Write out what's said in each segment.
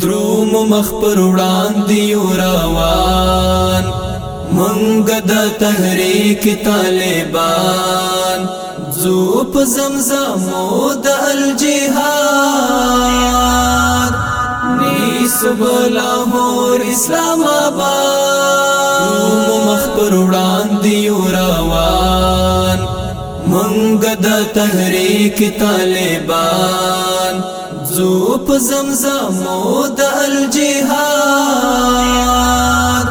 دروم مخ پر وړاندې روان منګ د تحریک طالبان زو په زمزم د الجهاد نیسب لاهور اسلام آباد دروم مخ پر وړاندې روان منګ د تحریک طالبان زو په زمزم او د الجهاد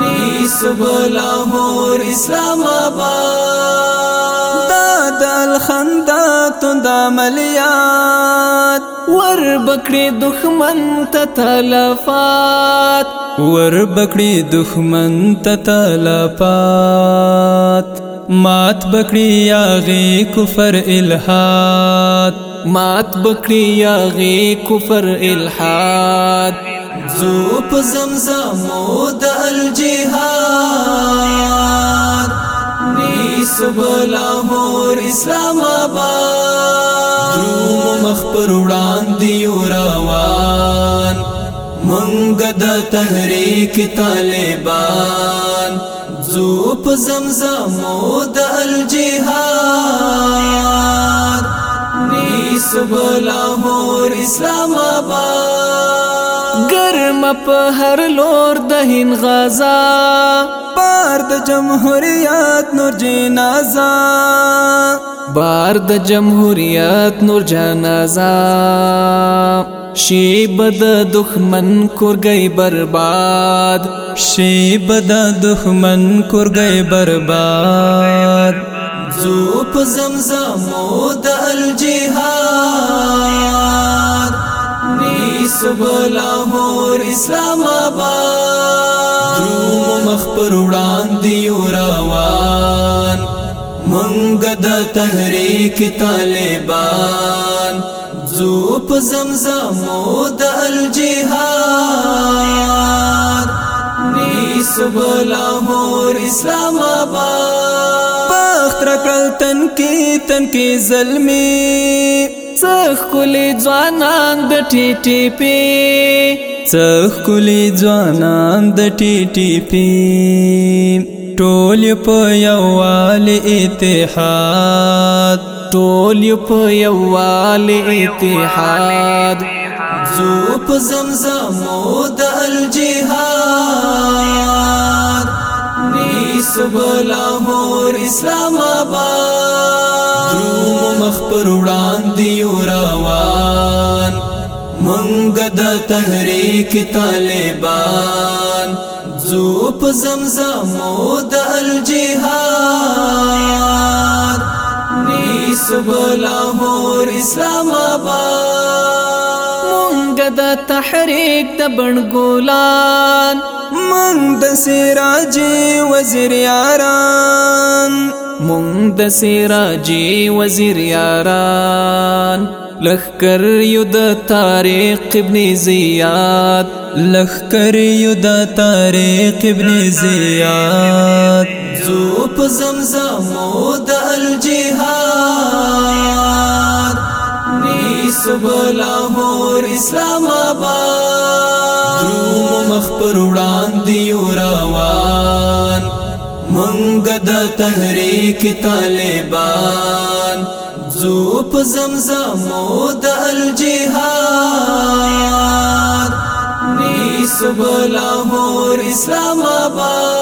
نسب لاهور اسلام آباد دا د الخندات د عملیات ور بکړي دښمن ته تلفات ور بکړي دښمن ته تلفات مات بکړي یاغي کفر الہات مات بکړي یاغي کفر الحاد زو په زمزمو د الجهاد نیسب لاهور اسلام آباد درو مخ پر وړاندې روان منګ د تحریک طالبان زو په زمزمو د الجهاد یوسف لاهور اسلام آباد ګرم په هر لور د هین غزا بار د جمهوریت نور جنازا بار د جمهوریت نور جنازا شیب د دخمن کورګي برباد شیب د دخمن کورګي برباد زو په زمزمو د اسلام آباد دروم مخ پر وړاندې یو روان منګ د تحریک طالبان زو په زمزم او د الجهاد نیس بلا مور اسلام آباد تر کړل تن کې تن کې زلمي څخ کولې ځوانان د ټي ټي پی سخکلی ځوانان د ټي ټي پی ټول په یووال اتحاد ټول په یووال اتحاد زو په زمزم او د الجهاد نیس بلا مور اسلام آباد درو مخ پر وړاندې راوا منګ د تحریک طالبان زو په زمزمو د الجهاد نسب لاهور اسلام آباد منګ د تحریک د بنګولان منګ د سراج وزیر یاران منګ د سراج وزیر یاران لخکر یو د طارق ابن زیاد لخکر یو د طارق ابن زیاد زو په زمزم او د الجهاد نسب لاهور اسلام آباد درو مخ پر وړاندې روان منګ د تحریک طالبان زو په زمزمو د الجهاد نیس بلاهور اسلام آباد